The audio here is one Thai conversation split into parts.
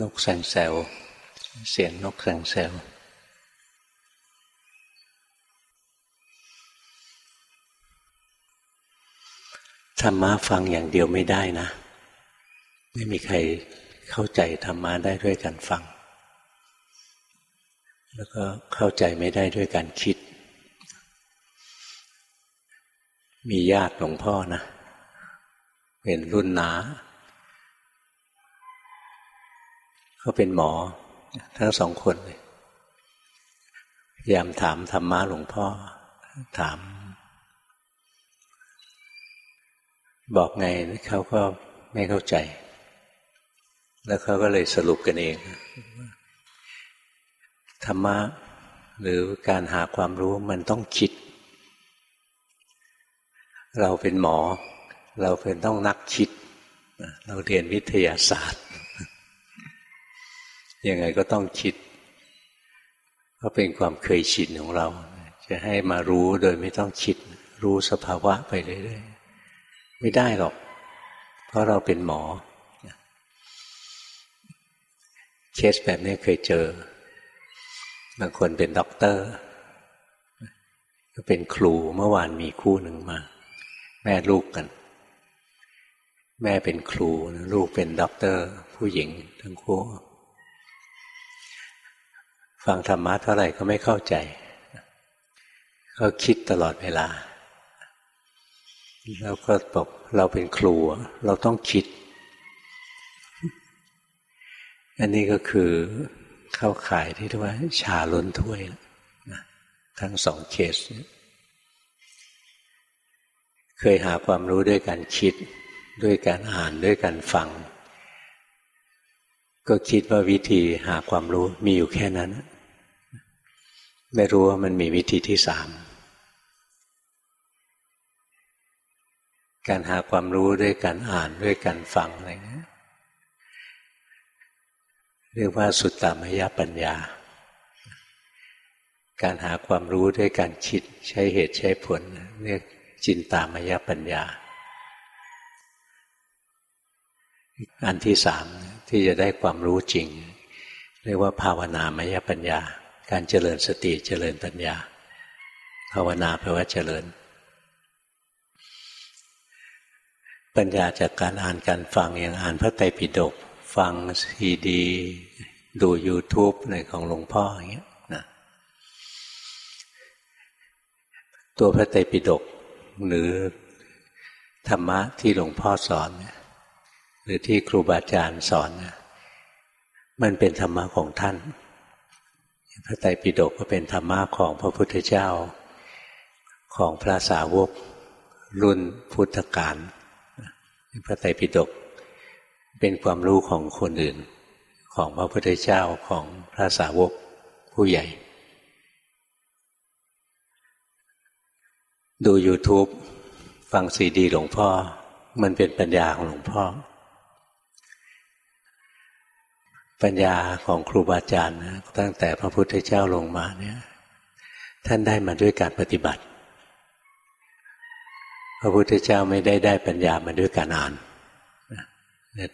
นกแสงแซวเสียงนกแสงแซวธรรมะฟังอย่างเดียวไม่ได้นะ ไม่มีใครเข้าใจธรรมะได้ด้วยการฟัง แล้วก็เข้าใจไม่ได้ด้วยการคิด มีญาติหลวงพ่อนะ เป็นรุ่นนาเขาเป็นหมอ ทั้งสองคนเลยพยายามถามธรรมะหลวงพ่อ ถาม บอกไงเขาก็ไม่เข้าใจ แล้วเขาก็เลยสรุปกันเอง ธรรมะหรือการหาความรู้มันต้องคิด เราเป็นหมอ เราเป็นต้องนักคิด เราเรียนวิทยาศาสตร์ ยังไงก็ต้องคิดเพราะเป็นความเคยชินของเรา จะให้มารู้โดยไม่ต้องคิด รู้สภาวะไปเรื่อยๆไม่ได้หรอก เพราะเราเป็นหมอเคสแบบนี้เคยเจอบางคนเป็นด็อกเตอร์ ก็เป็นครูเมื่อวานมีคู่หนึ่งมา แม่ลูกกัน แม่เป็นครู ลูกเป็นด็อกเตอร์ ผู้หญิงทั้งคู่ ฟังธรรมะเท่าไหร่ก็ไม่เข้าใจ ก็คิดตลอดเวลา แล้วก็บอกเราเป็นครู เราต้องคิด อันนี้ก็คือเข้าข่ายที่เรียกว่า ชาล้นถ้วยนะทั้งสองเคส เคยหาความรู้ด้วยการคิด ด้วยการอ่านด้วยการฟัง ก็คิดว่าวิธีหาความรู้มีอยู่แค่นั้น ไม่รู้ว่ามันมีวิธีที่สาม การหาความรู้ด้วยการอ่านด้วยการฟังอะไรเงี้ยเรียกว่าสุตตามยปัญญา การหาความรู้ด้วยการคิดใช้เหตุใช้ผล เรียกจินตามยปัญญา อันที่สาม ที่จะได้ความรู้จริง เรียกว่าภาวนามยปัญญา การเจริญสติเจริญปัญญา ภาวนาแปลว่าเจริญ ปัญญาจากการอ่านการฟังอย่างอ่านพระไตรปิฎกฟังซีดี ดู YouTube ในของหลวงพ่ออย่างเงี้ยนะตัวพระไตรปิฎกหรือธรรมะที่หลวงพ่อสอนห รือที่ครูบาอาจารย์สอนมันเป็นธรรมะของท่าน พระไตรปิฎกก็เป็นธรรมะของพระพุทธเจ้า ของพระสาวก รุ่นพุทธกาลพระไตรปิฎกเป็นความรู้ของคนอื่น ของพระพุทธเจ้าของพระสาวกผู้ใหญ่ ดู YouTube ฟังซีดีหลวงพ่อ มันเป็นปัญญาของหลวงพ่อ ปัญญาของครูบาอาจารย์นะตั้งแต่พระพุทธเจ้าลงมาเนี่ย ท่านได้มาด้วยการปฏิบัติ พระพุทธเจ้าไม่ได้ได้ปัญญามาด้วยการอ่าน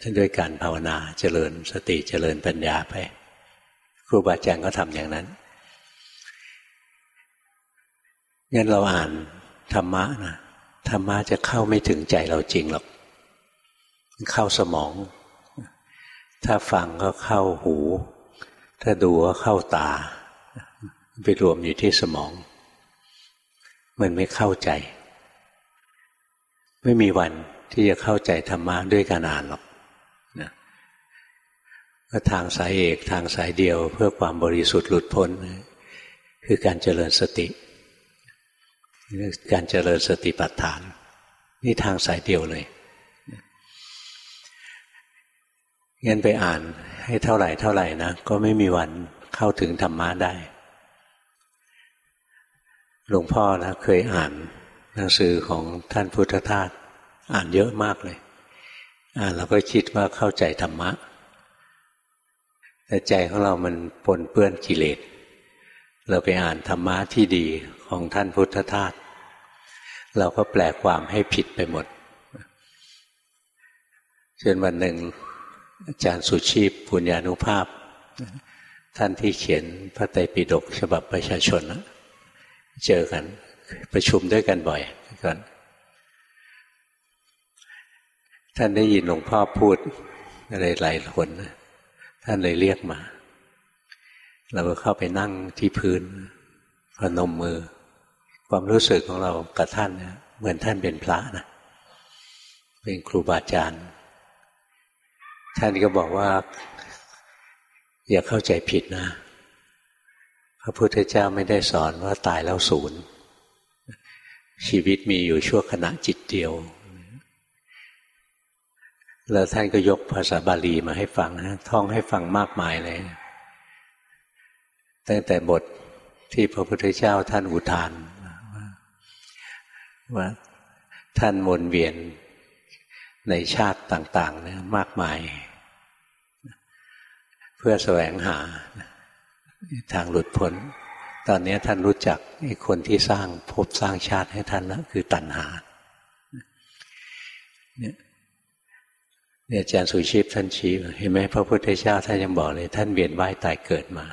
ท่านด้วยการภาวนาเจริญสติเจริญปัญญาไป ครูบาอาจารย์ก็ทำอย่างนั้นงั้นเราอ่านธรรมะนะธรรมะจะเข้าไม่ถึงใจเราจริงหรอกเข้าสมอง ถ้าฟังก็เข้าหู ถ้าดูก็เข้าตา ไปรวมอยู่ที่สมอง มันไม่เข้าใจ ไม่มีวันที่จะเข้าใจธรรมะด้วยการอ่านหรอกนะก็ทางสายเอกทางสายเดียวเพื่อความบริสุทธิ์หลุดพ้น คือการเจริญสติ การเจริญสติปัฏฐาน นี่ทางสายเดียวเลย งั้นไปอ่านให้เท่าไหร่เท่าไหร่นะก็ไม่มีวันเข้าถึงธรรมะได้ หลวงพ่อนะเคยอ่านหนังสือของท่านพุทธทาสอ่านเยอะมากเลย อ่านแล้วก็คิดว่าเข้าใจธรรมะ แต่ใจของเรามันปนเปื้อนกิเลส เราไปอ่านธรรมะที่ดีของท่านพุทธทาสเราก็แปลความให้ผิดไปหมดจนวันหนึ่ง อาจารย์สุชีพปุญญานุภาพ ท่านที่เขียนพระไตรปิฎกฉบับประชาชนนะเจอกัน ประชุมด้วยกันบ่อยกันท่านได้ยินหลวงพ่อพูดอะไรหลายคนท่านเลยเรียกมา เราก็เข้าไปนั่งที่พื้นพนมมือ ความรู้สึกของเรากับท่านเนี่ยเหมือนท่านเป็นพระนะเป็นครูบาอาจารย์ ท่านก็บอกว่า อย่าเข้าใจผิดนะ พระพุทธเจ้าไม่ได้สอนว่าตายแล้วศูนย์ชีวิตมีอยู่ชั่วขณะจิตเดียว แล้วท่านก็ยกภาษาบาลีมาให้ฟังนะท่องให้ฟังมากมายเลย ตั้งแต่บทที่พระพุทธเจ้าท่านอุทานว่าท่านวนเวียนในชาติต่าง ๆ เนี่ยมากมาย เพื่อแสวงหาทางหลุดพ้น ตอนนี้ท่านรู้จักคนที่สร้างภพสร้างชาติให้ท่านแล้วคือตัณหาเนี่ยเนี่ยอาจารย์สุชีพท่านชี้เห็นไหมพระพุทธเจ้าท่านยังบอกเลย ท่านเวียนว่ายตายเกิดมา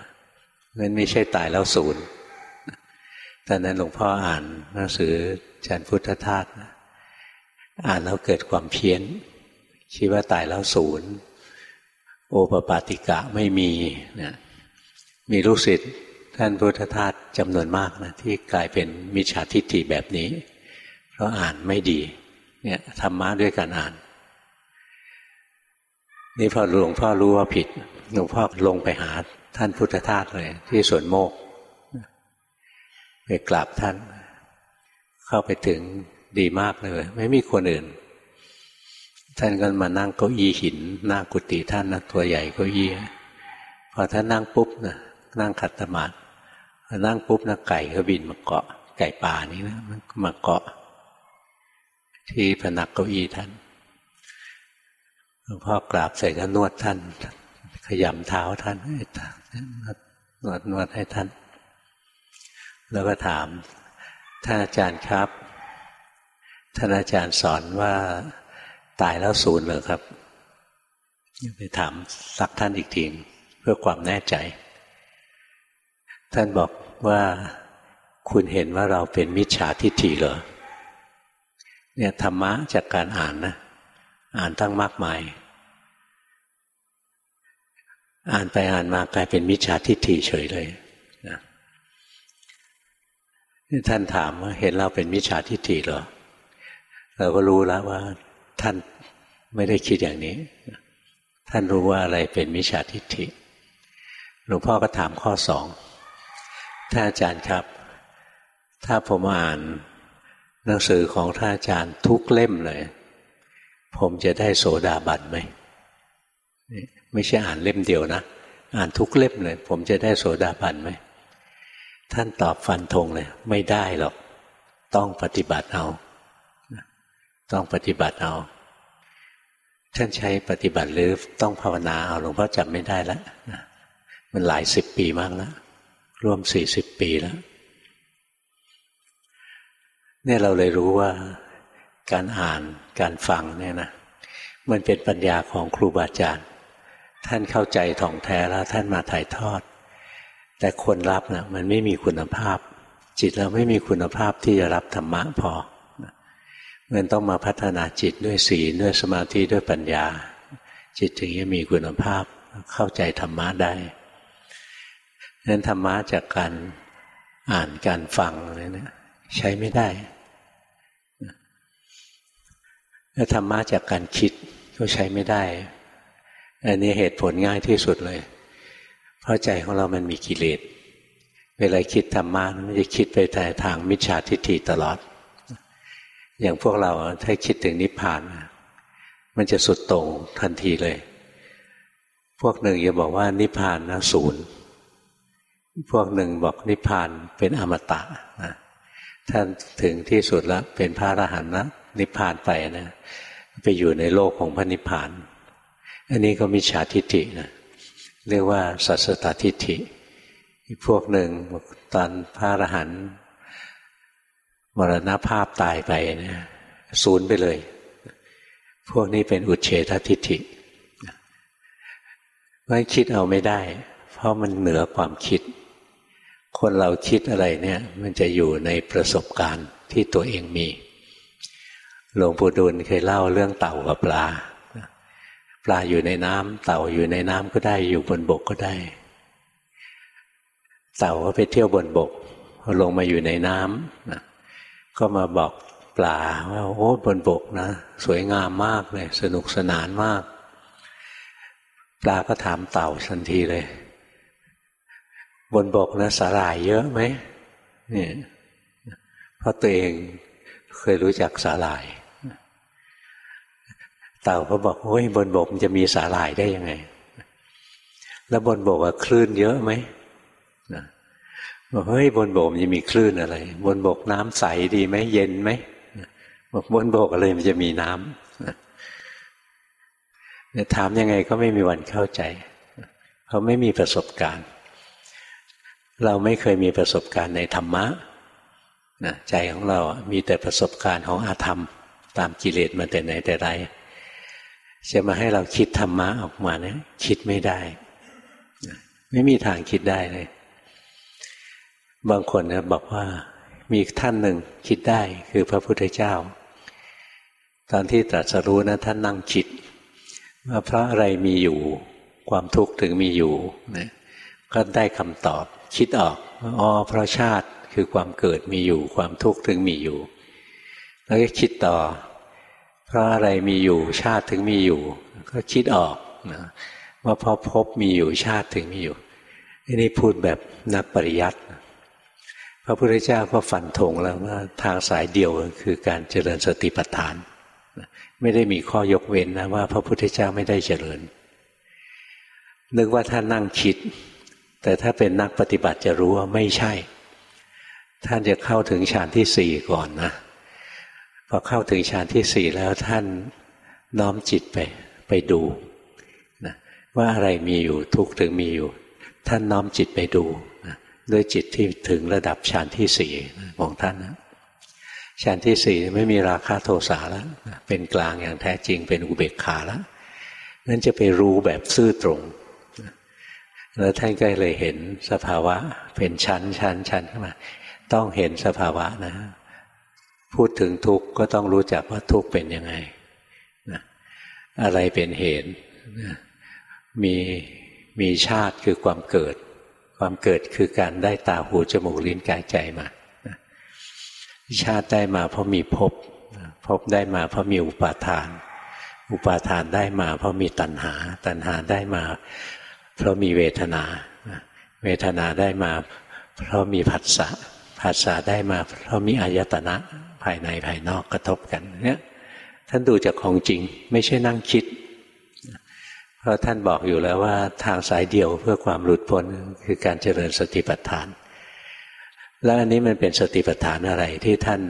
งั้นไม่ใช่ตายแล้วศูนย์ตอนนั้นหลวงพ่ออ่านหนังสืออาจารย์พุทธทาสอ่านแล้วเกิดความเพี้ยนคิดว่าตายแล้วศูนย์ โอปปาติกะไม่มีนะมีลูกศิษย์ท่านพุทธทาสจำนวนมากนะที่กลายเป็นมิจฉาทิฏฐิแบบนี้ เพราะอ่านไม่ดี เนี่ยธรรมะด้วยการอ่าน นี่พอหลวงพ่อรู้ว่าผิดหลวงพ่อลงไปหาท่านพุทธทาสเลย ที่สวนโมกไปกราบท่าน เข้าไปถึงดีมากเลย ไม่มีคนอื่น ท่านก็มานั่งเก้าอี้หินหน้ากุฏิท่านนะตัวใหญ่เก้าอี้พอท่านนั่งปุ๊บนะนั่งขัดสมาธินั่งปุ๊บนะไก่ก็บินมาเกาะ ไก่ป่านี้นะมันมาเกาะ ที่พนักเก้าอี้ท่านหลวงพ่อกราบเสร็จก็นวดท่าน ขยำเท้าท่านนวดนวดให้ท่าน แล้วก็ถามท่านอาจารย์ครับท่านอาจารย์สอนว่า ตายแล้วศูนย์เลยครับ ไปถามสักท่านอีกทีเพื่อความแน่ใจ ท่านบอกว่าคุณเห็นว่าเราเป็นมิจฉาทิฏฐิเหรอเนี่ยธรรมะจากการอ่านนะ อ่านตั้งมากมาย อ่านไปอ่านมากลายเป็นมิจฉาทิฏฐิเฉยเลยนะท่านถามว่าเห็นเราเป็นมิจฉาทิฏฐิเหรอเราก็รู้แล้วว่า ท่านไม่ได้คิดอย่างนี้ ท่านรู้ว่าอะไรเป็นมิจฉาทิฏฐิหลวงพ่อก็ถามข้อสองท่านอาจารย์ครับ ถ้าผมอ่านหนังสือของท่านอาจารย์ทุกเล่มเลย ผมจะได้โสดาบันไหมไม่ใช่อ่านเล่มเดียวนะ อ่านทุกเล่มเลย ผมจะได้โสดาบันไหมท่านตอบฟันธงเลย ไม่ได้หรอก ต้องปฏิบัติเอา ต้องปฏิบัติเอาท่านใช้ปฏิบัติหรือต้องภาวนาเอาหลวงพ่อจำไม่ได้แล้วมันหลายสิบปีมากแล้วร่วมสี่สิบปีแล้วเนี่ยเราเลยรู้ว่าการอ่านการฟังเนี่ยนะมันเป็นปัญญาของครูบาอาจารย์ ท่านเข้าใจถ่องแท้แล้วท่านมาถ่ายทอด แต่คนรับนะ่ะมันไม่มีคุณภาพ จิตเราไม่มีคุณภาพที่จะรับธรรมะพอ มันต้องมาพัฒนาจิตด้วยศีลด้วยสมาธิด้วยปัญญา จิตถึงจะมีคุณภาพเข้าใจธรรมะได้นั้นธรรมะจากการอ่านการฟังอะไรเนี่ยใช้ไม่ได้แล้วธรรมะจากการคิดก็ใช้ไม่ได้ อันนี้เหตุผลง่ายที่สุดเลย เพราะใจของเรามันมีกิเลส เวลาคิดธรรมะมันจะคิดไปแต่ทางมิจฉาทิฏฐิตลอด อย่างพวกเราถ้าคิดถึงนิพพาน มันจะสุดโต่งทันทีเลย พวกหนึ่งจะบอกว่านิพพานนะศูนย์พวกหนึ่งบอกนิพพานเป็นอมตะนะท่านถึงที่สุดแล้วเป็นพระอรหันต์แล้วนิพพานไปนะไปอยู่ในโลกของพระนิพพาน อันนี้ก็มิจฉาทิฏฐินะเรียกว่าสัสตทิฏฐิอีกพวกหนึ่งตอนพระอรหันต์ มรณภาพตายไปเนะศูนย์ไปเลย พวกนี้เป็นอุเฉททิฏฐิไม่คิดเอาไม่ได้ เพราะมันเหนือความคิด คนเราคิดอะไรเนี่ย มันจะอยู่ในประสบการณ์ที่ตัวเองมีหลวงปู่ดูลเคยเล่าเรื่องเต่ากับปลา ปลาอยู่ในน้ำเต่าอยู่ในน้ำก็ได้อยู่บนบกก็ได้ เต่าก็ไปเที่ยวบนบกลงมาอยู่ในน้ำ ก็มาบอกปลาว่าโอ้บนบกนะ สวยงามมากเลย สนุกสนานมาก ปลาก็ถามเต่าทันทีเลย บนบกนะสาหร่ายเยอะไหมเนี่ยเพราะตัวเองเคยรู้จักสาหร่าย เต่าก็บอกโอ้ยบนบกมันจะมีสาหร่ายได้ยังไง แล้วบนบกอะคลื่นเยอะไหม บอกเฮ้ยบนบกมันจะมีคลื่นอะไร บนบกน้ำใสดีไหมเย็นไหมบอกบนบกอะไรมันจะมีน้ำถามยังไงก็ไม่มีวันเข้าใจ เขาไม่มีประสบการณ์ เราไม่เคยมีประสบการณ์ในธรรมะนะใจของเรามีแต่ประสบการณ์ของอาธรรม ตามกิเลสมาแต่ไหนแต่ไรจะมาให้เราคิดธรรมะออกมาเนี่ยคิดไม่ได้ ไม่มีทางคิดได้เลย บางคนนะบอกว่ามีท่านหนึ่งคิดได้คือพระพุทธเจ้า ตอนที่ตรัสรู้นะท่านนั่งคิดว่าเพราะอะไรมีอยู่ ความทุกข์ถึงมีอยู่นะก็ได้คำตอบ คิดออกอ๋อเพราะชาติคือความเกิดมีอยู่ ความทุกข์ถึงมีอยู่ แล้วก็คิดต่อ เพราะอะไรมีอยู่ ชาติถึงมีอยู่ ก็คิดออกนะว่าเพราะพบมีอยู่ชาติถึงมีอยู่นี่พูดแบบนักปริยัติ พระพุทธเจ้าก็ฟันธงแล้วว่าทางสายเดียวคือการเจริญสติปัฏฐาน ไม่ได้มีข้อยกเว้นนะว่า พระพุทธเจ้าไม่ได้เจริญ นึกว่าท่านนั่งคิด แต่ถ้าเป็นนักปฏิบัติจะรู้ว่าไม่ใช่ ท่านจะเข้าถึงฌานที่สี่ก่อนนะพอเข้าถึงฌานที่สี่แล้วท่านน้อมจิตไปไปดูนะว่าอะไรมีอยู่ทุกถึงมีอยู่ ท่านน้อมจิตไปดู ด้วยจิตที่ถึงระดับฌานที่สี่ของท่านนะฌานที่สี่ไม่มีราคะโทสะแล้ว เป็นกลางอย่างแท้จริงเป็นอุเบกขาแล้วนั่นจะไปรู้แบบซื่อตรง แล้วท่านก็เลยเห็นสภาวะ เป็นชั้นชั้นชั้นขึ้นมา ต้องเห็นสภาวะนะ พูดถึงทุกข์ก็ต้องรู้จักว่าทุกข์เป็นยังไงนะอะไรเป็นเหตุมีมีชาติคือความเกิด ความเกิดคือการได้ตาหูจมูกลิ้นกายใจมาชาติได้มาเพราะมีภพภพได้มาเพราะมีอุปาทาน อุปาทานได้มาเพราะมีตัณหา ตัณหาได้มา เพราะมีเวทนา เวทนาได้มา เพราะมีผัสสะผัสสะได้มา เพราะมีอายตนะภายในภายนอกกระทบกันเนี่ยท่านดูจากของจริง ไม่ใช่นั่งคิด พราะท่านบอกอยู่แล้วว่าทางสายเดียวเพื่อความหลุดพ้นคือการเจริญสติปัฏฐาน แล้วอันนี้มันเป็นสติปัฏฐานอะไรที่ท่าน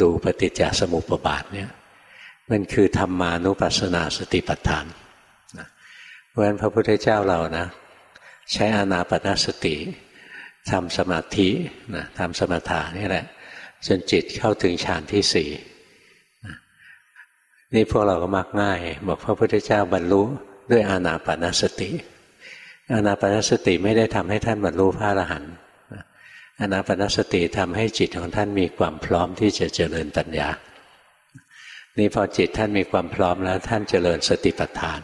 ดูปฏิจจสมุปบาทเนี่ยมันคือธรรมานุปัสสนาสติปัฏฐานเพราะฉะนั้นพระพุทธเจ้าเรานะใช้อานาปนาสติทำสมาธินะทำสมถะนี่แหละ จนจิตเข้าถึงฌานที่สี่นี่พวกเราก็มักง่าย บอกพระพุทธเจ้าบรรลุ ด้วยอานาปานสติ อานาปานสติไม่ได้ทำให้ท่านบรรลุพระอรหันต์อานาปานสติทำให้จิตของท่านมีความพร้อมที่จะเจริญปัญญา นี่พอจิตท่านมีความพร้อมแล้วท่านเจริญสติปัฏฐาน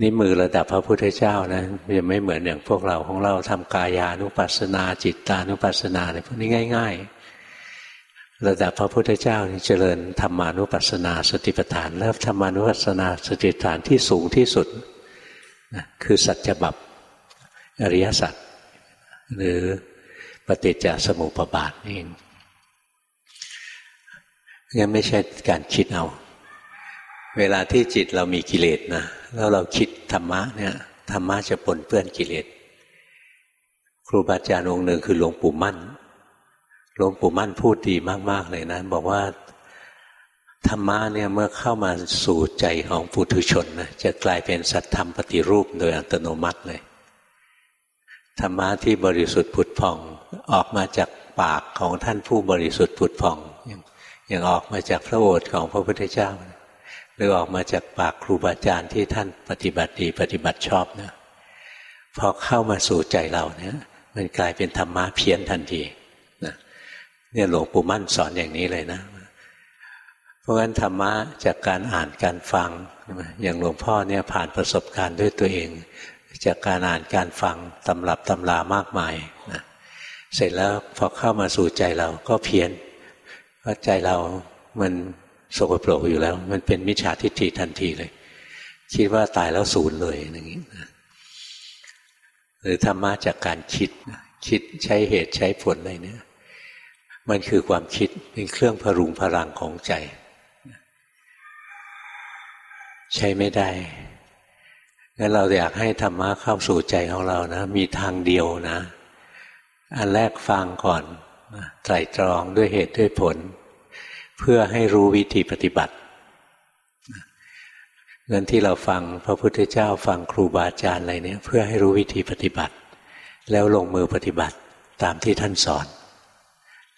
นี่มือระดับพระพุทธเจ้านะยังไม่เหมือนอย่างพวกเราของเราทำกายานุปัสสนาจิตตานุปัสสนาอะไรพวกนี้ง่าย ๆ ระดับพระพุทธเจ้าเจริญธรรมานุปัสสนาสติปัฏฐานแล้วธรรมานุปัสสนาสติปัฏฐานที่สูงที่สุดนะคือสัจบับอริยสัจหรือปฏิจจสมุปบาทนี่เองงั้นไม่ใช่การคิดเอา เวลาที่จิตเรามีกิเลสนะแล้วเราคิดธรรมะเนี่ยธรรมะจะปนเปื้อนกิเลสครูบาอาจารย์องค์หนึ่งคือหลวงปู่มั่น หลวงปู่มั่นพูดดีมาก ๆ เลยนะ บอกว่า ธรรมะเนี่ยเมื่อเข้ามาสู่ใจของปุถุชนนะจะกลายเป็นสัตธรรมปฏิรูปโดยอัตโนมัติเลย ธรรมะที่บริสุทธิ์ผุดผ่อง ออกมาจากปากของท่านผู้บริสุทธิ์ผุดผ่องอย่างออกมาจากพระโอษฐ์ของพระพุทธเจ้า หรือออกมาจากปากครูบาอาจารย์ที่ท่านปฏิบัติดีปฏิบัติชอบนะพอเข้ามาสู่ใจเราเนี่ยมันกลายเป็นธรรมะเพี้ยนทันที เนี่ยหลวงปู่มั่นสอนอย่างนี้เลยนะ เพราะฉะนั้นธรรมะจากการอ่านการฟัง อย่างหลวงพ่อเนี่ยผ่านประสบการณ์ด้วยตัวเอง จากการอ่านการฟังตำรับตำรามากมายนะเสร็จแล้วพอเข้ามาสู่ใจเราก็เพี้ยนเพราะใจเรามันสกปรกอยู่แล้ว มันเป็นมิจฉาทิฏฐิทันทีเลย คิดว่าตายแล้วศูนย์เลยอย่างนี้นะหรือธรรมะจากการคิด คิดใช้เหตุใช้ผลอะไรเนี่ย มันคือความคิดเป็นเครื่องพรุงพลังของใจ ใช้ไม่ได้งั้นเราอยากให้ธรรมะเข้าสู่ใจของเรานะ มีทางเดียวนะ อันแรกฟังก่อนไตรตรองด้วยเหตุด้วยผล เพื่อให้รู้วิธีปฏิบัติเงินที่เราฟังพระพุทธเจ้าฟังครูบาอาจารย์อะไรเนี่ยเพื่อให้รู้วิธีปฏิบัติ แล้วลงมือปฏิบัติตามที่ท่านสอน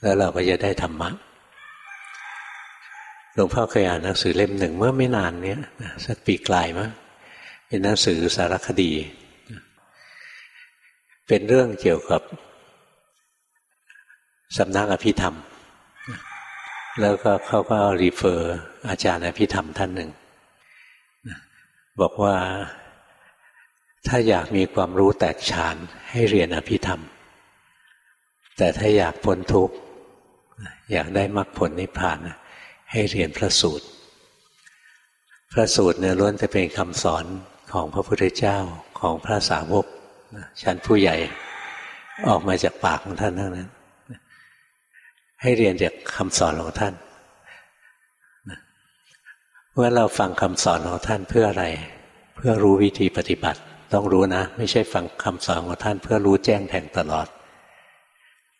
แล้วเราก็จะได้ธรรมะหลวงพ่อเคยอ่านหนังสือเล่มหนึ่งเมื่อไม่นานเนี้ยสักปีกลายมั้งเป็นหนังสือสารคดี เป็นเรื่องเกี่ยวกับสำนักอภิธรรม แล้วก็เขาก็รีเฟอร์อาจารย์อภิธรรมท่านหนึ่ง บอกว่าถ้าอยากมีความรู้แตกฉานให้เรียนอภิธรรม แต่ถ้าอยากพ้นทุกข์ อยากได้มรรคผลนิพพานให้เรียนพระสูตร พระสูตรเนี่ยล้วนจะเป็นคำสอนของพระพุทธเจ้าของพระสาวกชั้นผู้ใหญ่ออกมาจากปากของท่านทั้งนั้น ให้เรียนจากคำสอนของท่านว่าเราฟังคำสอนของท่านเพื่ออะไร เพื่อรู้วิธีปฏิบัติ ต้องรู้นะ ไม่ใช่ฟังคำสอนของท่าน เพื่อรู้แจ้งแทงตลอด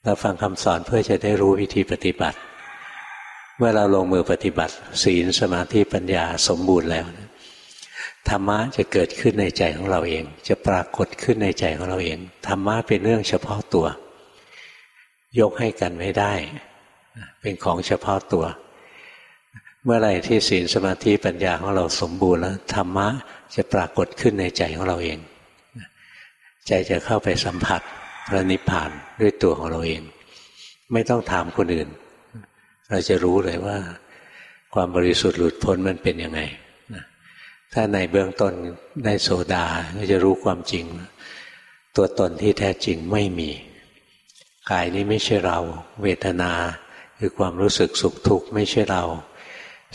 เราฟังคำสอนเพื่อจะได้รู้วิธีปฏิบัติ เมื่อเราลงมือปฏิบัติ ศีลสมาธิปัญญาสมบูรณ์แล้วธรรมะจะเกิดขึ้นในใจของเราเอง จะปรากฏขึ้นในใจของเราเองธรรมะเป็นเรื่องเฉพาะตัว ยกให้กันไม่ได้ เป็นของเฉพาะตัว เมื่อไรที่ศีลสมาธิปัญญาของเราสมบูรณ์แล้วธรรมะจะปรากฏขึ้นในใจของเราเอง ใจจะเข้าไปสัมผัส พระนิพพานด้วยตัวของเราเอง ไม่ต้องถามคนอื่น เราจะรู้เลยว่า ความบริสุทธิ์หลุดพ้นมันเป็นยังไงถ้าในเบื้องต้นได้โสดาก็จะรู้ความจริง ตัวตนที่แท้จริงไม่มี กายนี้ไม่ใช่เรา เวทนาคือความรู้สึกสุขทุกข์ไม่ใช่เรา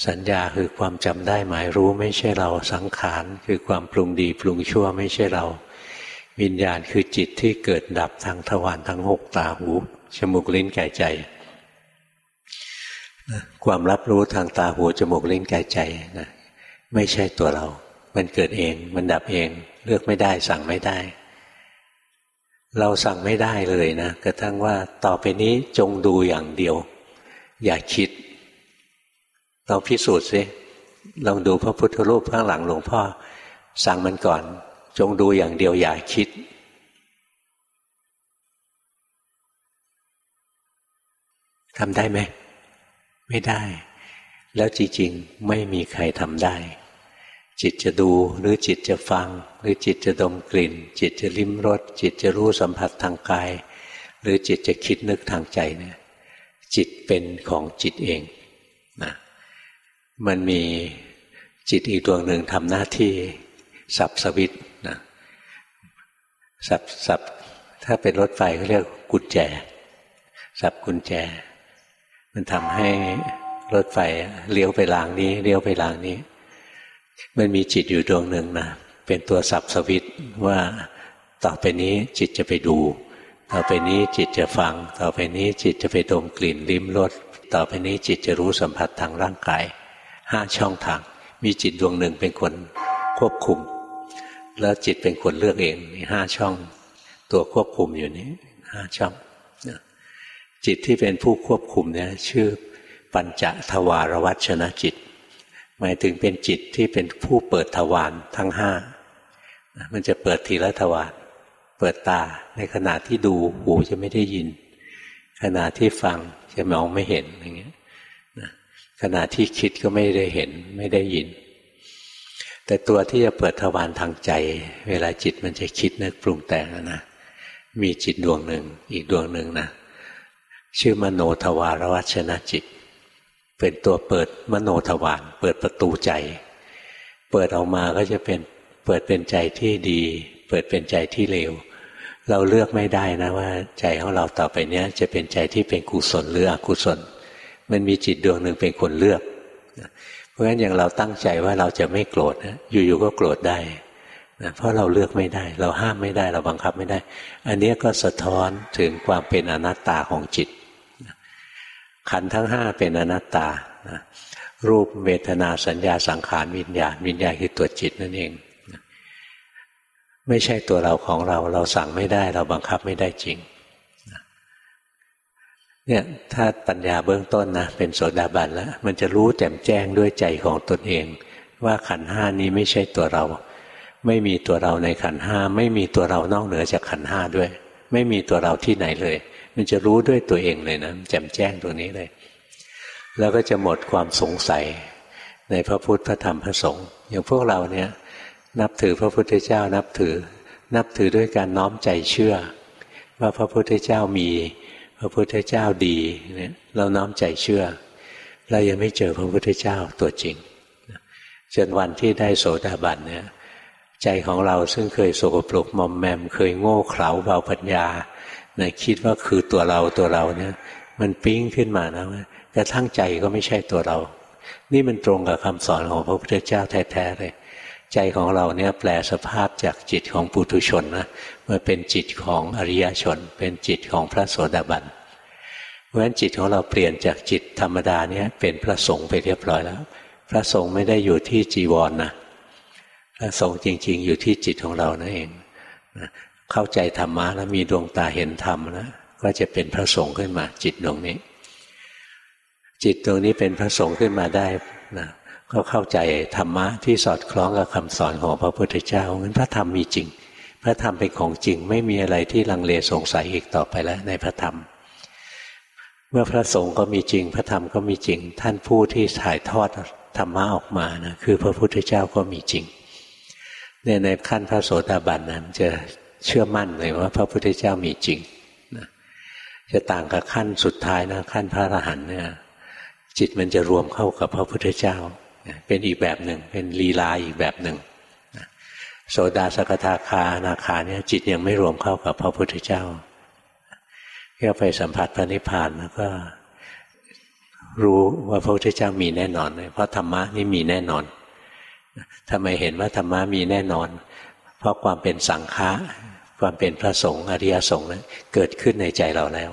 สัญญาคือความจำได้หมายรู้ไม่ใช่เรา สังขารคือความปรุงดีปรุงชั่วไม่ใช่เรา วิญญาณคือจิตที่เกิดดับทางทวารทั้งหกตาหูจมูกลิ้นกายใจ ความรับรู้ทางตาหูจมูกลิ้นกายใจนะไม่ใช่ตัวเรา มันเกิดเอง มันดับเอง เลือกไม่ได้สั่งไม่ได้ เราสั่งไม่ได้เลยนะกระทั่งว่าต่อไปนี้จงดูอย่างเดียว อย่าคิดลองพิสูจน์สิลองดูพระพุทธรูปข้างหลังหลวงพ่อ สั่งมันก่อน จงดูอย่างเดียวอย่าคิด ทำได้ไหม ไม่ได้ แล้วจริงๆ ไม่มีใครทำได้ จิตจะดูหรือจิตจะฟัง หรือจิตจะดมกลิ่น จิตจะลิ้มรสจิตจะรู้สัมผัสทางกาย หรือจิตจะคิดนึกทางใจเนี่ยจิตเป็นของจิตเองนะมันมีจิตอีกดวงหนึ่งทำหน้าที่สับสวิต สับสับถ้าเป็นรถไฟเขาเรียกกุญแจ สับกุญแจ มันทำให้รถไฟเลี้ยวไปรางนี้เลี้ยวไปรางนี้ มันมีจิตอยู่ดวงหนึ่งนะเป็นตัวสับสวิตว่าต่อไปนี้จิตจะไปดู ต่อไปนี้จิตจะฟัง ต่อไปนี้จิตจะไปดมกลิ่นลิ้มรสต่อไปนี้จิตจะรู้สัมผัสทางร่างกายห้าช่องทาง มีจิตดวงหนึ่งเป็นคนควบคุม แล้วจิตเป็นคนเลือกเองมีห้าช่อง ตัวควบคุมอยู่นี้ห้าช่องจิตที่เป็นผู้ควบคุมเนี่ยชื่อปัญจทวารวัชนะจิต หมายถึงเป็นจิตที่เป็นผู้เปิดทวารทั้งห้ามันจะเปิดทีละทวารเปิดตาในขณะที่ดูหูจะไม่ได้ยิน ขณะที่ฟังจะมองไม่เห็นอย่างเงี้ยขณะที่คิดก็ไม่ได้เห็นไม่ได้ยิน แต่ตัวที่จะเปิดทวารทางใจ เวลาจิตมันจะคิดนึกปรุงแต่งนะมีจิตดวงหนึ่งอีกดวงหนึ่งนะชื่อมโนทวารวัชนะจิต เป็นตัวเปิดมโนทวารเปิดประตูใจ เปิดออกมาก็จะเป็นเปิดเป็นใจที่ดี เปิดเป็นใจที่เลวเราเลือกไม่ได้นะว่า ใจของเราต่อไปเนี้ยจะเป็นใจที่เป็นกุศลหรืออกุศล มันมีจิตดวงหนึ่งเป็นคนเลือก ราะฉะนั้นอย่างเราตั้งใจว่าเราจะไม่โกรธนะอยู่ๆก็โกรธได้นะเพราะเราเลือกไม่ได้ เราห้ามไม่ได้ เราบังคับไม่ได้ อันนี้ก็สะท้อนถึงความเป็นอนัตตาของจิต ขันทั้งห้าเป็นอนัตตานะรูปเวทนาสัญญาสังขารวิญญาณวิญญาณคือตัวจิตนั่นเอง ไม่ใช่ตัวเราของเรา เราสั่งไม่ได้ เราบังคับไม่ได้จริง เนี่ยถ้าปัญญาเบื้องต้นนะเป็นโสดาบันแล้ว มันจะรู้แจ่มแจ้งด้วยใจของตนเอง ว่าขันห้านี้ไม่ใช่ตัวเรา ไม่มีตัวเราในขันห้าไม่มีตัวเรานอกเหนือจากขันห้าด้วย ไม่มีตัวเราที่ไหนเลย มันจะรู้ด้วยตัวเองเลยนะแจ่มแจ้งตัวนี้เลย แล้วก็จะหมดความสงสัยในพระพุทธพระธรรมพระสงฆ์อย่างพวกเราเนี่ยนับถือพระพุทธเจ้านับถือ นับถือด้วยการน้อมใจเชื่อ ว่าพระพุทธเจ้ามี พระพุทธเจ้าดีเนี่ยเราน้อมใจเชื่อ เรายังไม่เจอพระพุทธเจ้าตัวจริงจนวันที่ได้โสดาบันเนี่ยใจของเราซึ่งเคยโสกปรกมอมแมม เคยโง่เขลาเบาปัญญานะคิดว่าคือตัวเราตัวเราเนี่ย มันปิ้งขึ้นมานะว่ากระทั่งใจก็ไม่ใช่ตัวเรา นี่มันตรงกับคำสอนของพระพุทธเจ้าแท้ๆเลย ใจของเราเนี่ยแปลสภาพจากจิตของปุถุชนนะมาเป็นจิตของอริยชน เป็นจิตของพระโสดาบันเพราะฉะนั้นจิตของเราเปลี่ยนจากจิตธรรมดาเนี่ยเป็นพระสงฆ์ไปเรียบร้อยแล้ว พระสงฆ์ไม่ได้อยู่ที่จีวรนนะพระสงฆ์จริง ๆ อยู่ที่จิตของเรานั่นเองเข้าใจธรรมะแล้วมีดวงตาเห็นธรรมแล้วก็จะเป็นพระสงฆ์ขึ้นมาจิตดวงนี้ จิตดวงนี้เป็นพระสงฆ์ขึ้นมาได้นะ ก็เข้าใจธรรมะที่สอดคล้องกับคำสอนของพระพุทธเจ้างั้นพระธรรมมีจริง พระธรรมเป็นของจริง ไม่มีอะไรที่ลังเลสงสัยอีกต่อไปแล้วในพระธรรม เมื่อพระสงฆ์ก็มีจริง พระธรรมก็มีจริง ท่านผู้ที่ถ่ายทอดธรรมะออกมานะคือพระพุทธเจ้าก็มีจริงเนี่ยในขั้นพระโสดาบันนั้นจะเชื่อมั่นเลยว่า พระพุทธเจ้ามีจริงนะจะต่างกับขั้นสุดท้ายนะขั้นพระอรหันต์เนี่ยจิตมันจะรวมเข้ากับพระพุทธเจ้า เป็นอีกแบบหนึ่ง เป็นลีลาอีกแบบหนึ่งโสดาสกทาคานาคาเนี่ยจิตยังไม่รวมเข้ากับพระพุทธเจ้าก็ไปสัมผัสพระนิพพานแล้วก็รู้ว่าพระพุทธเจ้ามีแน่นอนเลยเพราะธรรมะนี่มีแน่นอนทำไมเห็นว่าธรรมะมีแน่นอน เพราะความเป็นสังฆะความเป็นพระสงฆ์อริยสงฆ์นั้นเกิดขึ้นในใจเราแล้ว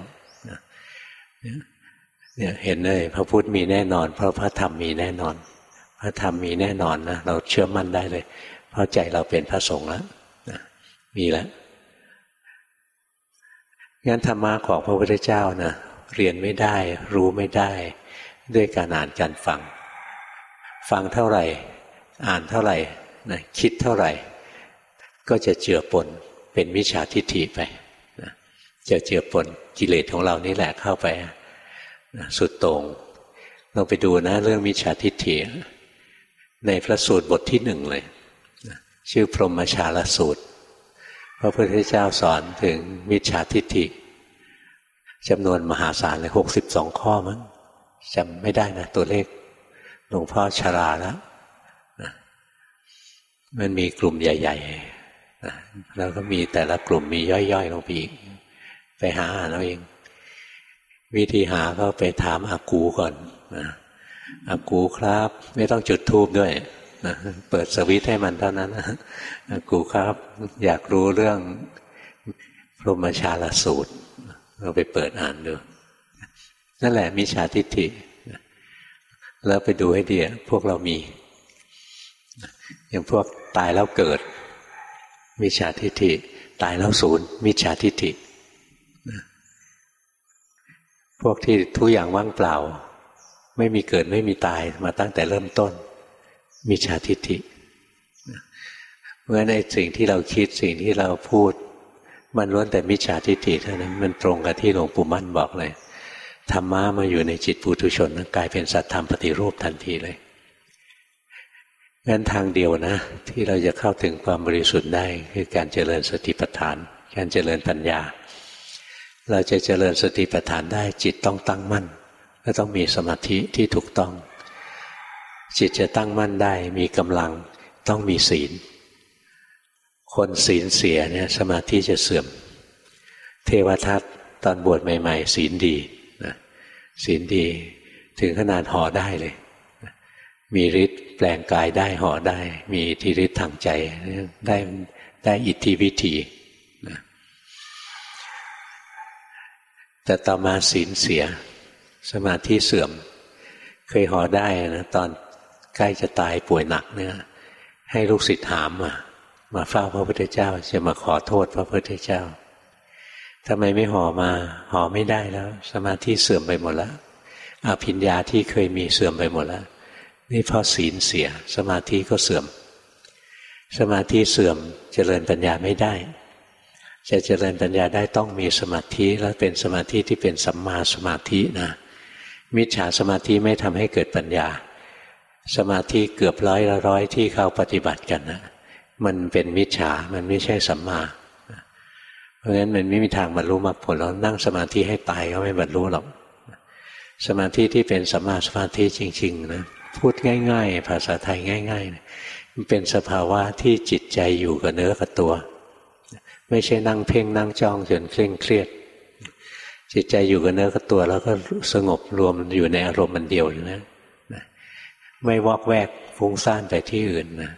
เนี่ยเห็นเลยพระพุทธมีแน่นอน เพราะพระธรรมมีแน่นอน พระธรรมมีแน่นอนนะเราเชื่อมั่นได้เลย เพราะใจเราเป็นพระสงฆ์แล้วนะมีแล้วงั้นธรรมะของพระพุทธเจ้านะเรียนไม่ได้ รู้ไม่ได้ ด้วยการอ่านการฟัง ฟังเท่าไหร่ อ่านเท่าไหร่นะคิดเท่าไหร่ ก็จะเจือปนเป็นมิจฉาทิฏฐิไปนะจะเจือปนกิเลสของเรานี่แหละเข้าไปนะสุดตรงลองไปดูนะ เรื่องมิจฉาทิฏฐิ ในพระสูตรบทที่หนึ่งเลย ชื่อพรหมชาลสูตร พระพุทธเจ้าสอนถึงมิจฉาทิฏฐิจำนวนมหาศาลเลยหกสิบสองข้อมั้งจำไม่ได้นะ ตัวเลขหลวงพ่อชราแล้วมันมีกลุ่มใหญ่ๆแล้วก็มีแต่ละกลุ่มมีย่อยๆลงไปอีก ไปหาอ่านเอาเอง วิธีหาก็ไปถามอากูก่อนนะ อากูครับ ไม่ต้องจุดทูบด้วยนะเปิดสวิตให้มันเท่านั้นอากูครับ อยากรู้เรื่องพรหมชาลสูตร เราไปเปิดอ่านดู นั่นแหละมิจฉาทิฏฐิแล้วไปดูให้ดีพวกเรามี อย่างพวกตายแล้วเกิด มิจฉาทิฏฐิ ตายแล้วศูนย์มิจฉาทิฏฐิพวกที่ทุกอย่างว่างเปล่า ไม่มีเกิดไม่มีตายมาตั้งแต่เริ่มต้นมิจฉาทิฏฐิเมื่อในสิ่งที่เราคิดสิ่งที่เราพูด มันล้วนแต่มิจฉาทิฏฐิเท่านั้นมันตรงกับที่หลวงปู่มั่นบอกเลยธรรมะมาอยู่ในจิตปุถุชนกลายเป็นสัตธรรมปฏิรูปทันทีเลยงั้นทางเดียวนะ ที่เราจะเข้าถึงความบริสุทธิ์ได้คือการเจริญสติปัฏฐาน การเจริญปัญญา เราจะเจริญสติปัฏฐานได้จิตต้องตั้งมั่น ก็ต้องมีสมาธิที่ถูกต้อง จิตจะตั้งมั่นได้มีกำลังต้องมีศีล คนศีลเสียเนี่ยสมาธิจะเสื่อม เทวทัตตอนบวชใหม่ ๆ ศีลดีนะศีลดีถึงขนาดห่อได้เลย มีฤทธิ์แปลงกายได้ห่อได้ มีอิทธิฤทธิ์ทางใจได้ได้อิทธิวิธีแต่ต่อมาศีลเสีย สมาธิเสื่อม เคยหอได้นะตอนใกล้จะตายป่วยหนักเนี่ยให้ลูกศิษย์ถามมามาเฝ้าพระพุทธเจ้า จะมาขอโทษพระพุทธเจ้าทำไมไม่ห่อมาห่อไม่ได้แล้ว สมาธิเสื่อมไปหมดแล้วอภิญญาที่เคยมีเสื่อมไปหมดแล้ว นี่เพราะศีลเสีย สมาธิก็เสื่อม สมาธิเสื่อมเจริญปัญญาไม่ได้ จะเจริญปัญญาได้ต้องมีสมาธิแล้วเป็นสมาธิที่เป็นสัมมาสมาธินะ มิจฉาสมาธิไม่ทำให้เกิดปัญญา สมาธิเกือบร้อยละร้อยที่เขาปฏิบัติกันนะมันเป็นมิจฉา มันไม่ใช่สัมมา เพราะฉะนั้นมันไม่มีทางบรรลุมรรคผลแล้วนั่งสมาธิให้ตายก็ไม่บรรลุหรอก สมาธิที่เป็นสัมมาสมาธิจริง ๆ นะ พูดง่าย ๆ ภาษาไทยง่ายๆมันเป็นสภาวะที่จิตใจอยู่กับเนื้อกับตัว ไม่ใช่นั่งเพ่งนั่งจ้องจนเคร่งเครียด จิตใจอยู่กับเนื้อกับตัว แล้วก็สงบรวมอยู่ในอารมณ์มันเดียวอยู่นะไม่วอกแวกฟุ้งซ่านไปที่อื่นนะ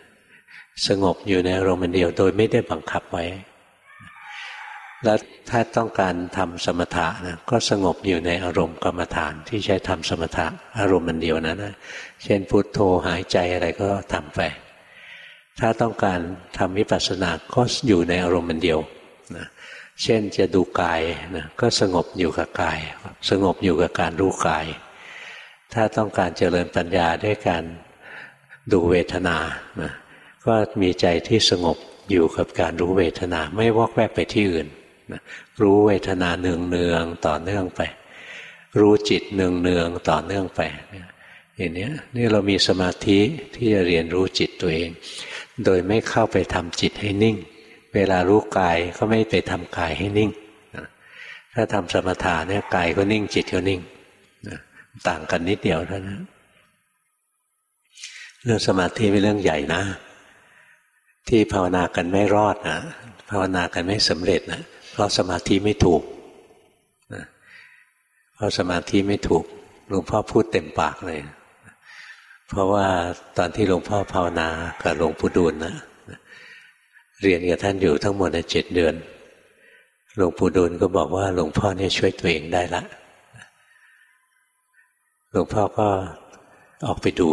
สงบอยู่ในอารมณ์มันเดียวโดยไม่ได้บังคับไว้ แล้วถ้าต้องการทำสมถะนะก็สงบอยู่ในอารมณ์กรรมฐานที่ใช้ทำสมถะอารมณ์มันเดียวนั้นนะเช่นพุโทโธหายใจอะไรก็ทำไปถ้าต้องการทำวิปัสสนาก็อยู่ในอารมณ์มันเดียว เช่นจะดูกายนะก็สงบอยู่กับกาย สงบอยู่กับการรู้กาย ถ้าต้องการเจริญปัญญาด้วยการดูเวทนานะก็มีใจที่สงบอยู่กับการรู้เวทนา ไม่วอกแวกไปที่อื่นนะรู้เวทนาเนืองเนืองต่อเนื่องไป รู้จิตเนืองเนืองต่อเนื่องไปอย่างนี้นี่เรามีสมาธิที่จะเรียนรู้จิตตัวเอง โดยไม่เข้าไปทำจิตให้นิ่ง เวลารู้กายก็ไม่ไปทำกายให้นิ่งถ้าทำสมถะเนี่ยกายก็นิ่งจิตก็นิ่งต่างกันนิดเดียวเท่านั้นเรื่องสมาธิเป็นเรื่องใหญ่นะ ที่ภาวนากันไม่รอดนะภาวนากันไม่สำเร็จนะเพราะสมาธิไม่ถูกนะเพราะสมาธิไม่ถูกหลวงพ่อพูดเต็มปากเลย เพราะว่าตอนที่หลวงพ่อภาวนากับหลวงปู่ดูลนะ เรียนกับท่านอยู่ทั้งหมดเจ็ดเดือน หลวงปู่ดูลก็บอกว่าหลวงพ่อเนี่ยช่วยตัวเองได้ละ หลวงพ่อก็ออกไปดู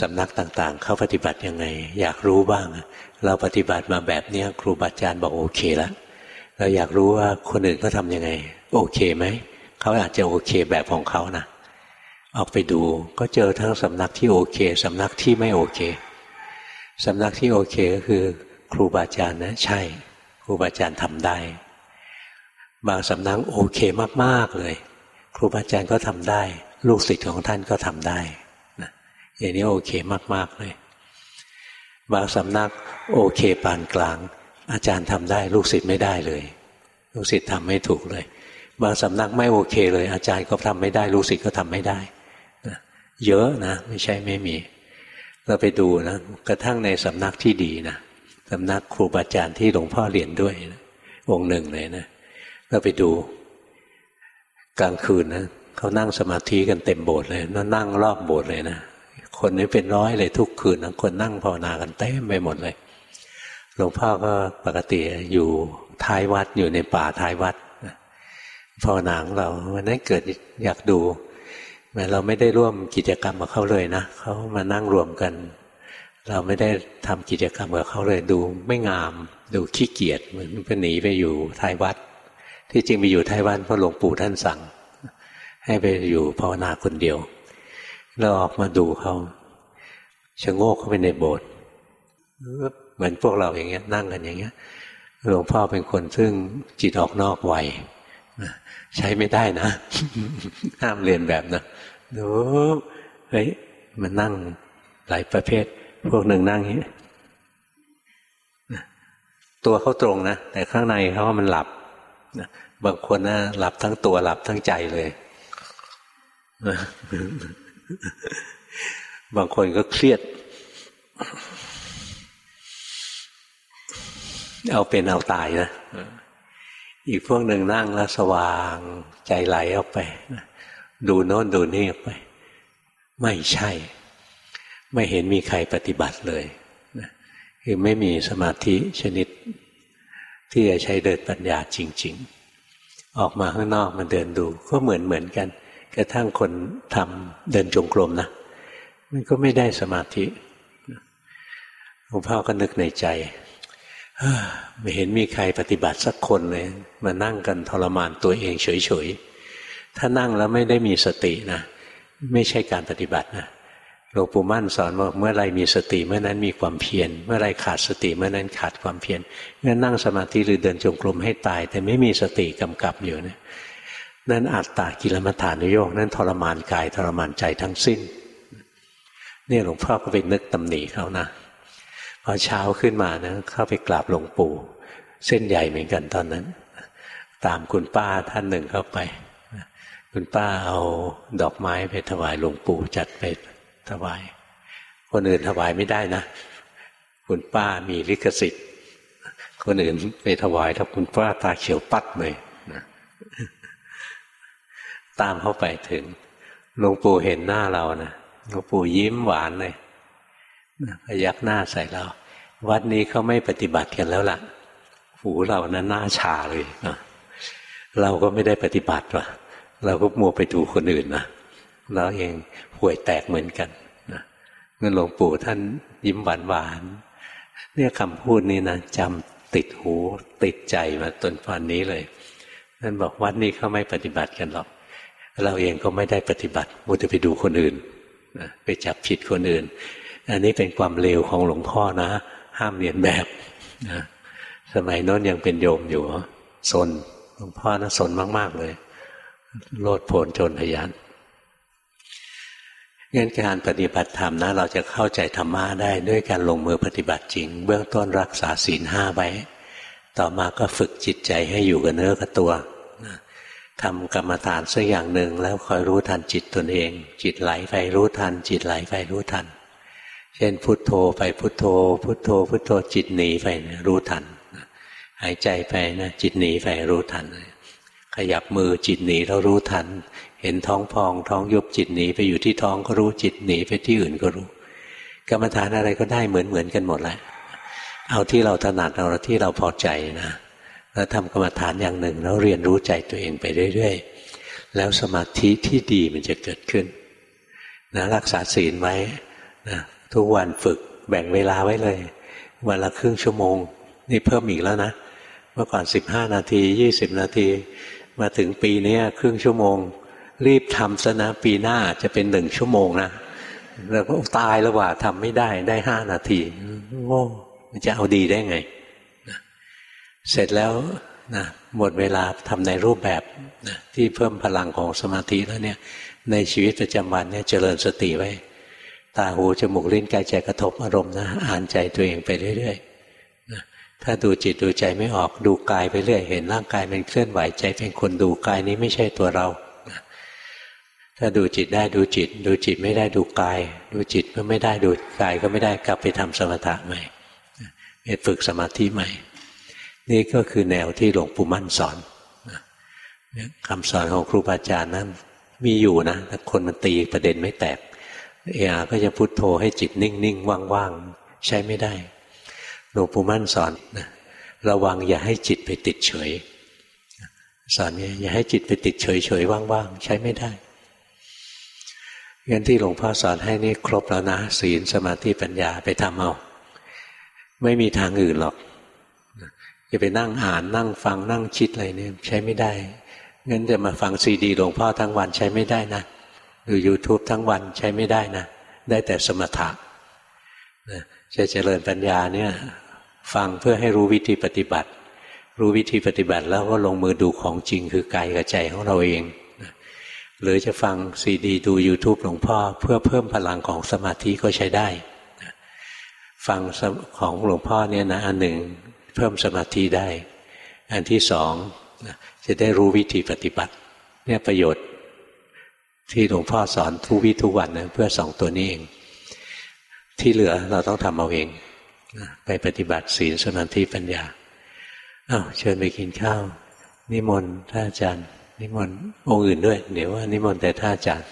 สำนักต่างๆ เขาปฏิบัติยังไง อยากรู้บ้าง เราปฏิบัติมาแบบนี้ครูบาอาจารย์บอกโอเคแล้วเราอยากรู้ว่าคนอื่นเขาทำยังไง โอเคไหม เขาอาจจะโอเคแบบของเขานะออกไปดูก็เจอทั้งสำนักที่โอเคสำนักที่ไม่โอเค สำนักที่โอเคก็คือ ครูบาอาจารย์นะ ใช่ ครูบาอาจารย์ทำได้ บางสำนักโอเคมาก ๆ เลย ครูบาอาจารย์ก็ทำได้ ลูกศิษย์ของท่านก็ทำได้อย่างนี้โอเคมาก ๆ เลย บางสำนักโอเคปานกลาง อาจารย์ทำได้ ลูกศิษย์ไม่ได้เลย ลูกศิษย์ทำไม่ถูกเลย บางสำนักไม่โอเคเลย อาจารย์ก็ทำไม่ได้ ลูกศิษย์ก็ทำไม่ได้เยอะนะ ไม่ใช่ไม่มี เราไปดูนะกระทั่งในสำนักที่ดีนะสำนักครูบาอาจารย์ที่หลวงพ่อเรียนด้วยนะองค์หนึ่งเลยนะเราไปดู กลางคืนนะเขานั่งสมาธิกันเต็มโบสถ์เลยนั่งรอบโบสถ์เลยนะคนนี้เป็นร้อยเลยทุกคืนคนนั่งภาวนากันเต็มไปหมดเลย หลวงพ่อก็ปกติอยู่ท้ายวัดอยู่ในป่าท้ายวัดภาวนาของเราวันนั้นเกิดอยากดู เราไม่ได้ร่วมกิจกรรมกับเขาเลยนะเขามานั่งรวมกัน เราไม่ได้ทำกิจกรรมกับเขาเลยดูไม่งาม ดูขี้เกียจเหมือนไปหนีไปอยู่ท้ายวัด ที่จริงไปอยู่ท้ายวัดเพราะหลวงปู่ท่านสั่ง ให้ไปอยู่ภาวนาคนเดียว เราออกมาดูเขาชะโงกเข้าไปในโบสถ์เหมือนพวกเราอย่างเงี้ย นั่งกันอย่างเงี้ยหลวงพ่อเป็นคนซึ่งจิตออกนอกไวใช้ไม่ได้นะ ห้ามเรียนแบบนะ ดูเฮ้ยมันนั่งหลายประเภท พวกหนึ่งนั่งนี้ตัวเขาตรงนะแต่ข้างในเขาว่ามันหลับบางคนนะหลับทั้งตัวหลับทั้งใจเลย บางคนก็เครียด เอาเป็นเอาตายนะ อีกพวกหนึ่งนั่งแล้วสว่างใจไหลออกไป ดูโน้นดูนี่ไป ไม่ใช่ ไม่เห็นมีใครปฏิบัติเลยคือไม่มีสมาธิชนิด ที่จะใช้เดินปัญญาจริง ๆ ออกมาข้างนอกมันเดินดู ก็เหมือนเหมือนกัน กระทั่งคนทำเดินจงกรมนะมันก็ไม่ได้สมาธิหลวงพ่อก็นึกในใจไม่เห็นมีใครปฏิบัติสักคนเลย มานั่งกันทรมานตัวเองเฉยๆ ถ้านั่งแล้วไม่ได้มีสตินะไม่ใช่การปฏิบัตินะหลวงปู่มั่นสอนว่าเมื่อไรมีสติเมื่อนั้นมีความเพียรเมื่อไรขาดสติเมื่อนั้นขาดความเพียรเมื่อนั่งสมาธิหรือเดินจงกรมให้ตาย แต่ไม่มีสติกำกับอยู่นี่ยนั่นอัตตากิลมัฐานุโยกนั่นทรมานกายทรมานใจทั้งสิ้นเนี่ยหลวงพ่อก็ไปนึกตำหนิเขานะพอเช้าขึ้นมานะเข้าไปกราบหลวงปู่ เส้นใหญ่เหมือนกันตอนนั้น ตามคุณป้าท่านหนึ่งเข้าไป คุณป้าเอาดอกไม้ไปถวายหลวงปู่จัดไปถวาย คนอื่นถวายไม่ได้นะ คุณป้ามีลิขสิทธิ์ คนอื่นไปถวายถ้าคุณป้าตาเขียวปัดเลยนะตามเข้าไปถึงหลวงปู่เห็นหน้าเรานะหลวงปู่ยิ้มหวานเลยพยักหน้าใส่เรา วัดนี้เขาไม่ปฏิบัติกันแล้วล่ะ หูเรานะั้นหน้าชาเลยนะเราก็ไม่ได้ปฏิบัติว่ะ เราก็มัวไปดูคนอื่นนะเราเองห่วยแตกเหมือนกันนะเมื่อหลวงปู่ท่านยิ้มหวานหวานเนี่ยคำพูดนี้นะจำติดหูติดใจมาจนตอนนี้เลยท่านบอกวัดนี้เขาไม่ปฏิบัติกันหรอก เราเองก็ไม่ได้ปฏิบัติมัวจะไปดูคนอื่นนะไปจับผิดคนอื่น อันนี้เป็นความเลวของหลวงพ่อนะ ห้ามเรียนแบบนะสมัยโน้นยังเป็นโยมอยู่สนหลวงพ่อนะสนมาก ๆ เลย โลดโผนโจรพยานงั้นการปฏิบัติธรรมนะ เราจะเข้าใจธรรมะได้ด้วยการลงมือปฏิบัติจริง เบื้องต้นรักษาศีลห้าไว้ ต่อมาก็ฝึกจิตใจให้อยู่กับเนื้อกับตัวทำกรรมฐานสักอย่างหนึ่งแล้วคอยรู้ทันจิตตนเอง จิตไหลไปรู้ทัน จิตไหลไปรู้ทัน เช่นพุทโธไปพุทโธ พุทโธ พุทโธจิตหนีไปรู้ทันหายใจไปนะจิตหนีไปรู้ทัน ขยับมือจิตหนีแล้วรู้ทัน เห็นท้องพองท้องยุบจิตหนีไปอยู่ที่ท้องก็รู้จิตหนีไปที่อื่นก็รู้ กรรมฐานอะไรก็ได้เหมือนเหมือนกันหมดแหละเอาที่เราถนัดเอาที่เราพอใจนะแล้วทำกรรมฐานอย่างหนึ่ง แล้วเรียนรู้ใจตัวเองไปเรื่อยๆแล้วสมาธิที่ดีมันจะเกิดขึ้นนะรักษาศีลไว้นะทุกวันฝึกแบ่งเวลาไว้เลย วันละครึ่งชั่วโมง นี่เพิ่มอีกแล้วนะ เมื่อก่อนสิบห้านาทียี่สิบนาที มาถึงปีนี้ครึ่งชั่วโมง รีบทำซะนะ ปีหน้าจะเป็นหนึ่งชั่วโมงนะแล้วก็ตายแล้วว่าทำไม่ได้ได้ห้านาทีโอ้มันจะเอาดีได้ไงเสร็จแล้วนะหมดเวลาทำในรูปแบบนะที่เพิ่มพลังของสมาธิแล้วเนี่ยในชีวิตประจำวันเนี่ยเจริญสติไว้ ตาหูจมูกลิ้นกายใจกระทบอารมณ์นะอ่านใจตัวเองไปเรื่อยๆ ถ้าดูจิตดูใจไม่ออกดูกายไปเรื่อยเห็นร่างกายมันเคลื่อนไหวใจเป็นคนดูกายนี้ไม่ใช่ตัวเรา ถ้าดูจิตได้ดูจิต ดูจิตไม่ได้ดูกาย ดูจิตก็ไม่ได้ดูกายก็ไม่ได้กลับไปทำสมถะใหม่ไปฝึกสมาธิใหม่ นี่ก็คือแนวที่หลวงปู่มั่นสอนคำสอนของครูบาอาจารย์นั้นมีอยู่นะแต่คนมันตีประเด็นไม่แตกเออาก็จะพุโทโธให้จิตนิ่งๆว่างๆใช้ไม่ได้ หลวงปู่มั่นสอนนะระวังอย่าให้จิตไปติดเฉยสอนเนี่ยอย่าให้จิตไปติดเฉยๆว่างๆ ใช้ไม่ได้เงั้นที่หลวงพ่อสอนให้นี่ครบแล้วนะศีลสมาธิปัญญาไปทำเอา ไม่มีทางอื่นหรอกจะไปนั่งอ่านนั่งฟังนั่งคิดอะไรเนี่ยใช้ไม่ได้งั้นจะมาฟังซีดีหลวงพ่อทั้งวันใช้ไม่ได้นะดู YouTube ทั้งวันใช้ไม่ได้นะ ได้แต่สมถะจะเจริญปัญญาเนี่ย ฟังเพื่อให้รู้วิธีปฏิบัติ รู้วิธีปฏิบัติแล้วก็ลงมือดูของจริงคือกายกับใจของเราเอง หรือจะฟังซีดีดู YouTube หลวงพ่อ เพื่อเพิ่มพลังของสมาธิก็ใช้ได้ ฟังของหลวงพ่อเนี่ยนะอันหนึ่งเพิ่มสมาธิได้ อันที่สองจะได้รู้วิธีปฏิบัติ เนี่ยประโยชน์ที่หลวงพ่อสอนทุกวิทุกวันนะเพื่อสองตัวนี้เอง ที่เหลือเราต้องทำเอาเอง ไปปฏิบัติศีลสมาธิปัญญาอ้าวเชิญไปกินข้าว นิมนต์ท่านอาจารย์ นิมนต์องค์อื่นด้วย เดี๋ยวว่านิมนต์แต่ท่านอาจารย์